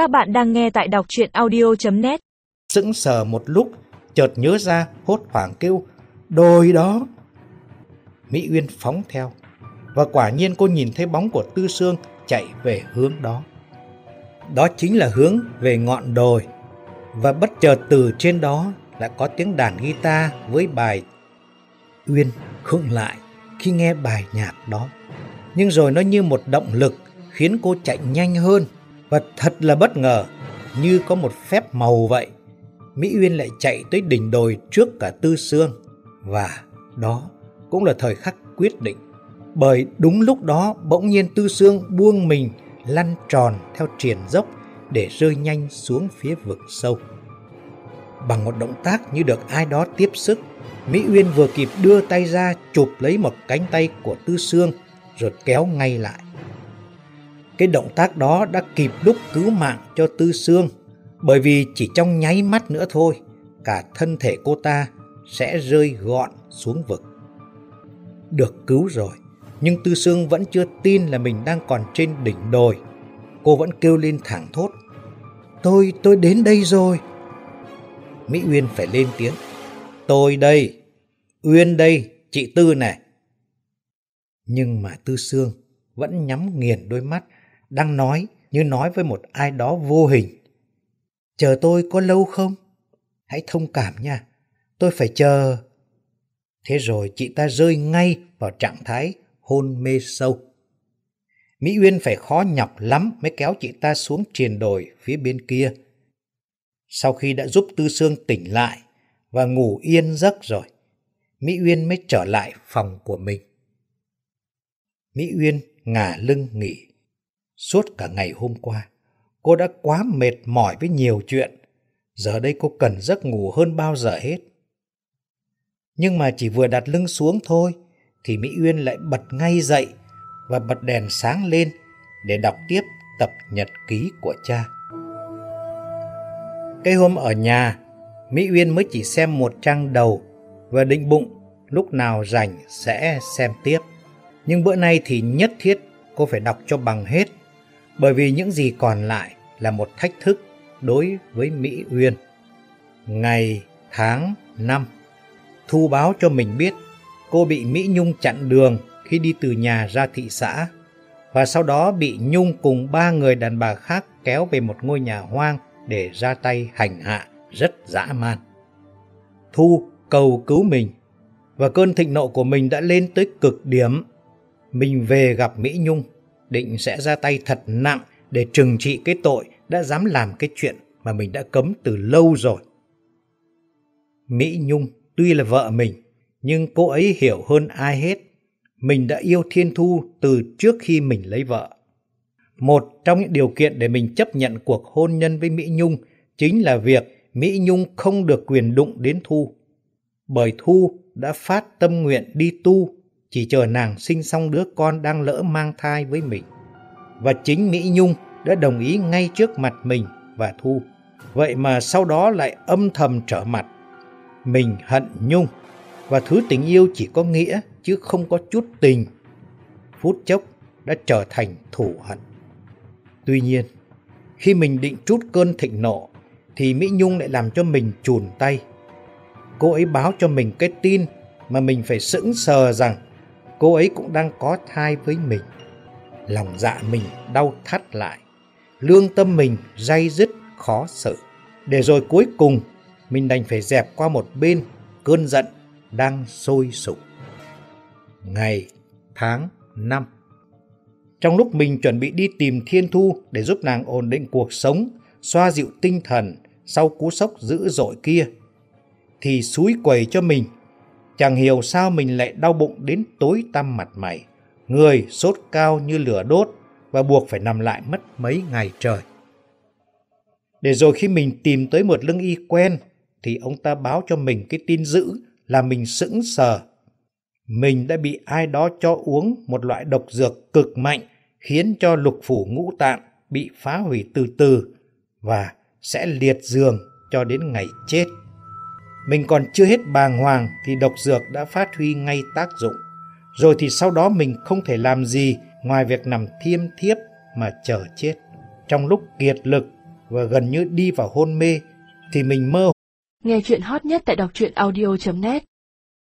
Các bạn đang nghe tại đọc chuyện audio.net Sững sờ một lúc, chợt nhớ ra, hốt hoảng kêu, đồi đó. Mỹ Uyên phóng theo, và quả nhiên cô nhìn thấy bóng của Tư Sương chạy về hướng đó. Đó chính là hướng về ngọn đồi, và bất chợt từ trên đó lại có tiếng đàn guitar với bài Uyên khựng lại khi nghe bài nhạc đó. Nhưng rồi nó như một động lực khiến cô chạy nhanh hơn và thật là bất ngờ như có một phép màu vậy. Mỹ Uyên lại chạy tới đỉnh đồi trước cả Tư Sương và đó cũng là thời khắc quyết định. Bởi đúng lúc đó bỗng nhiên Tư Sương buông mình lăn tròn theo triền dốc để rơi nhanh xuống phía vực sâu. Bằng một động tác như được ai đó tiếp sức, Mỹ Uyên vừa kịp đưa tay ra chụp lấy một cánh tay của Tư Sương rồi kéo ngay lại. Cái động tác đó đã kịp lúc cứu mạng cho Tư Sương bởi vì chỉ trong nháy mắt nữa thôi cả thân thể cô ta sẽ rơi gọn xuống vực. Được cứu rồi, nhưng Tư Sương vẫn chưa tin là mình đang còn trên đỉnh đồi. Cô vẫn kêu lên thẳng thốt. Tôi, tôi đến đây rồi. Mỹ Uyên phải lên tiếng. Tôi đây, Uyên đây, chị Tư này. Nhưng mà Tư Sương vẫn nhắm nghiền đôi mắt, đang nói như nói với một ai đó vô hình. Chờ tôi có lâu không? Hãy thông cảm nha, tôi phải chờ. Thế rồi chị ta rơi ngay vào trạng thái hôn mê sâu. Mỹ Uyên phải khó nhọc lắm mới kéo chị ta xuống triền đồi phía bên kia. Sau khi đã giúp Tư Sương tỉnh lại và ngủ yên giấc rồi, Mỹ Uyên mới trở lại phòng của mình. Mỹ Uyên ngả lưng nghỉ. Suốt cả ngày hôm qua, cô đã quá mệt mỏi với nhiều chuyện. Giờ đây cô cần giấc ngủ hơn bao giờ hết. Nhưng mà chỉ vừa đặt lưng xuống thôi, thì Mỹ Uyên lại bật ngay dậy và bật đèn sáng lên để đọc tiếp tập nhật ký của cha. Cái hôm ở nhà, Mỹ Uyên mới chỉ xem một trang đầu và định bụng lúc nào rảnh sẽ xem tiếp. Nhưng bữa nay thì nhất thiết cô phải đọc cho bằng hết, bởi vì những gì còn lại là một thách thức đối với Mỹ Uyên. Ngày, tháng, năm, Thu báo cho mình biết cô bị Mỹ Nhung chặn đường khi đi từ nhà ra thị xã, và sau đó bị Nhung cùng ba người đàn bà khác kéo về một ngôi nhà hoang để ra tay hành hạ rất dã man. Thu cầu cứu mình, và cơn thịnh nộ của mình đã lên tới cực điểm mình về gặp Mỹ Nhung, định sẽ ra tay thật nặng để trừng trị cái tội đã dám làm cái chuyện mà mình đã cấm từ lâu rồi. Mỹ Nhung tuy là vợ mình, nhưng cô ấy hiểu hơn ai hết. Mình đã yêu Thiên Thu từ trước khi mình lấy vợ. Một trong những điều kiện để mình chấp nhận cuộc hôn nhân với Mỹ Nhung chính là việc Mỹ Nhung không được quyền đụng đến Thu. Bởi Thu đã phát tâm nguyện đi tu chỉ chờ nàng sinh xong đứa con đang lỡ mang thai với mình. Và chính Mỹ Nhung đã đồng ý ngay trước mặt mình và Thu. Vậy mà sau đó lại âm thầm trở mặt. Mình hận Nhung và thứ tình yêu chỉ có nghĩa chứ không có chút tình. Phút chốc đã trở thành thù hận. Tuy nhiên, khi mình định trút cơn thịnh nộ thì Mỹ Nhung lại làm cho mình chùn tay. Cô ấy báo cho mình cái tin mà mình phải sững sờ rằng cô ấy cũng đang có thai với mình. Lòng dạ mình đau thắt lại, lương tâm mình day dứt khó xử. Để rồi cuối cùng mình đành phải dẹp qua một bên cơn giận đang sôi sục. Ngày, tháng, năm Trong lúc mình chuẩn bị đi tìm Thiên Thu để giúp nàng ổn định cuộc sống, xoa dịu tinh thần sau cú sốc dữ dội kia, thì suối quầy cho mình Chẳng hiểu sao mình lại đau bụng đến tối tăm mặt mày. Người sốt cao như lửa đốt và buộc phải nằm lại mất mấy ngày trời. Để rồi khi mình tìm tới một lưng y quen, thì ông ta báo cho mình cái tin dữ là mình sững sờ. Mình đã bị ai đó cho uống một loại độc dược cực mạnh, khiến cho lục phủ ngũ tạng bị phá hủy từ từ và sẽ liệt giường cho đến ngày chết. Mình còn chưa hết bàng hoàng thì độc dược đã phát huy ngay tác dụng. Rồi thì sau đó mình không thể làm gì ngoài việc nằm thiêm thiếp mà chờ chết. Trong lúc kiệt lực và gần như đi vào hôn mê thì mình mơ Nghe chuyện hot nhất tại đọc truyện audio.net